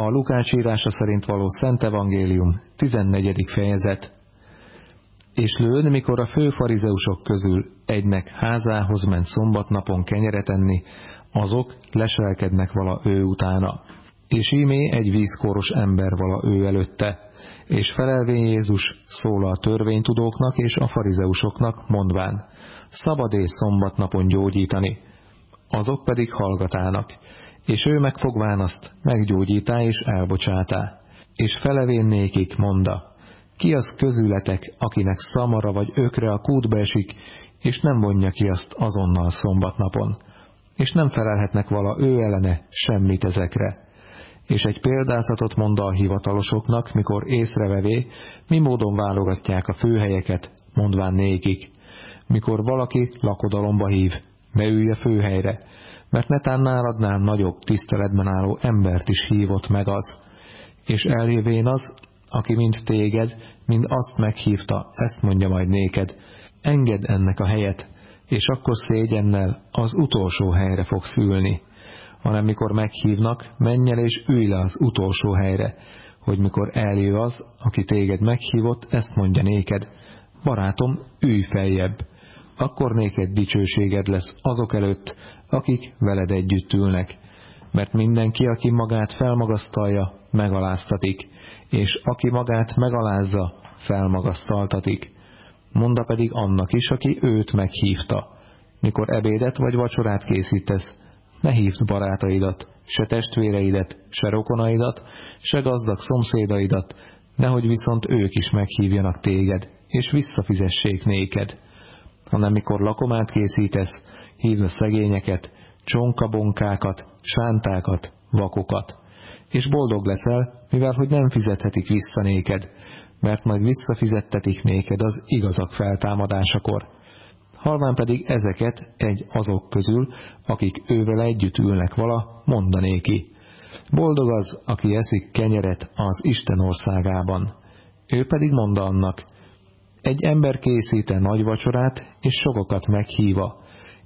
A Lukács írása szerint való Szent Evangélium, 14. fejezet. És lőd, mikor a fő farizeusok közül egynek házához ment szombatnapon kenyeret enni, azok leselkednek vala ő utána. És ímé egy vízkoros ember vala ő előtte, és felelvén Jézus szól a törvénytudóknak és a farizeusoknak, mondván, szabad-e szombatnapon gyógyítani, azok pedig hallgatának, és ő megfogván azt meggyógyítá és elbocsátá, és felevén nékik monda, ki az közületek, akinek szamara vagy ökre a kútba esik, és nem vonja ki azt azonnal szombatnapon, és nem felelhetnek vala ő ellene semmit ezekre. És egy példázatot mond a hivatalosoknak, mikor észrevevé, mi módon válogatják a főhelyeket, mondván nékik. Mikor valaki lakodalomba hív, ne ülj a főhelyre, mert netán náladnál nagyobb tiszteletben álló embert is hívott meg az, és eljövén az, aki mind téged, mind azt meghívta, ezt mondja majd néked, engedd ennek a helyet, és akkor szégyennel az utolsó helyre fogsz ülni, hanem mikor meghívnak, menj el és ülj le az utolsó helyre, hogy mikor eljö az, aki téged meghívott, ezt mondja néked, barátom, ülj feljebb, akkor néked dicsőséged lesz azok előtt, akik veled együtt ülnek, mert mindenki, aki magát felmagasztalja, megaláztatik, és aki magát megalázza, felmagasztaltatik. Monda pedig annak is, aki őt meghívta. Mikor ebédet vagy vacsorát készítesz, ne hívd barátaidat, se testvéreidet, se rokonaidat, se gazdag szomszédaidat, nehogy viszont ők is meghívjanak téged, és visszafizessék néked. Hanem mikor lakomát készítesz, hívd a szegényeket, csonkabonkákat, sántákat, vakokat. És boldog leszel, mivel hogy nem fizethetik vissza néked, mert majd visszafizettetik néked az igazak feltámadásakor. Halván pedig ezeket egy azok közül, akik ővel együtt ülnek vala, mondanéki. Boldog az, aki eszik kenyeret az Isten országában. Ő pedig mondta annak, egy ember készíte nagy vacsorát, és sokakat meghíva,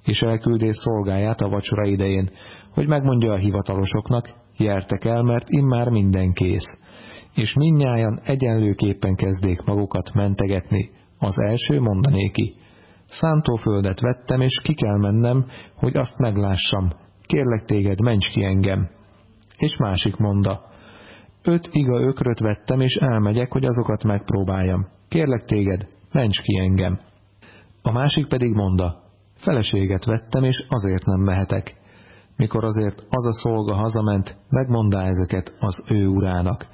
és elküldé szolgáját a vacsora idején, hogy megmondja a hivatalosoknak, jertek el, mert immár minden kész. És minnyájan egyenlőképpen kezdék magukat mentegetni. Az első mondanéki. Szántóföldet vettem, és ki kell mennem, hogy azt meglássam. Kérlek téged, ments ki engem. És másik monda. Öt iga ökröt vettem, és elmegyek, hogy azokat megpróbáljam. Kérlek téged, ments ki engem. A másik pedig monda, feleséget vettem, és azért nem mehetek. Mikor azért az a szolga hazament, megmondá ezeket az ő urának.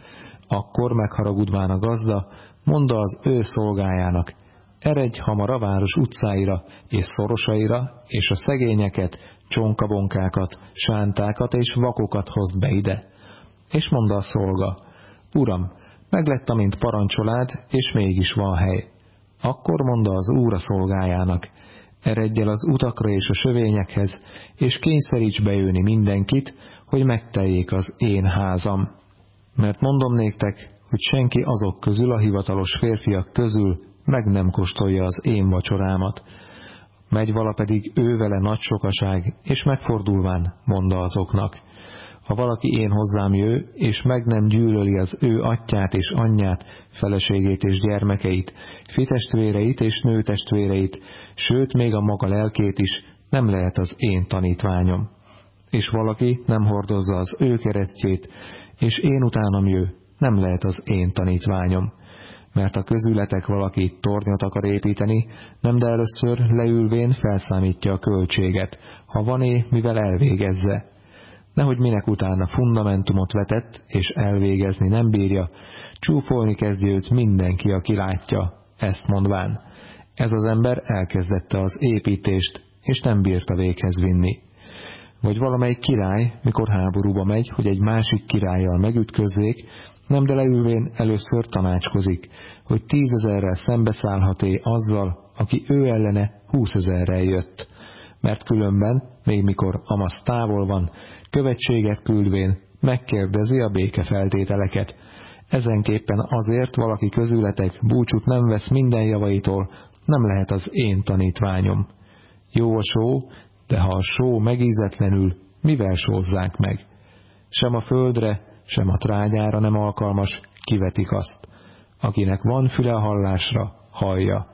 Akkor megharagudván a gazda, mondta az ő szolgájának, eredj hamar a város utcáira és szorosaira, és a szegényeket, csonkabonkákat, sántákat és vakokat hozd be ide. És mondta a szolga, Uram, meglett, amint parancsolád, és mégis van hely. Akkor mondta az úra szolgájának, eredj el az utakra és a sövényekhez, és kényszeríts bejönni mindenkit, hogy megteljék az én házam. Mert mondom néktek, hogy senki azok közül a hivatalos férfiak közül meg nem kóstolja az én vacsorámat. Megy vala pedig ő vele nagy sokaság, és megfordulván mondta azoknak, ha valaki én hozzám jő, és meg nem gyűlöli az ő atyát és anyját, feleségét és gyermekeit, fitestvéreit és nőtestvéreit, sőt még a maga lelkét is, nem lehet az én tanítványom. És valaki nem hordozza az ő keresztjét, és én utánam jő, nem lehet az én tanítványom. Mert a közületek valaki tornyot akar építeni, nem de először leülvén felszámítja a költséget, ha van-é, mivel elvégezze, nehogy minek utána fundamentumot vetett, és elvégezni nem bírja, csúfolni kezdi őt mindenki, aki látja, ezt mondván. Ez az ember elkezdette az építést, és nem bírta véghez vinni. Vagy valamelyik király, mikor háborúba megy, hogy egy másik királlyal megütközzék, nem de leülvén először tanácskozik, hogy tízezerrel szembeszállhaté azzal, aki ő ellene húszezerrel jött. Mert különben, még mikor Amasz távol van, követséget küldvén megkérdezi a békefeltételeket. Ezenképpen azért valaki közületek búcsút nem vesz minden javaitól, nem lehet az én tanítványom. Jó a só, de ha a só megízetlenül, mivel sózzák meg? Sem a földre, sem a trágyára nem alkalmas, kivetik azt. Akinek van füle hallásra, hallja.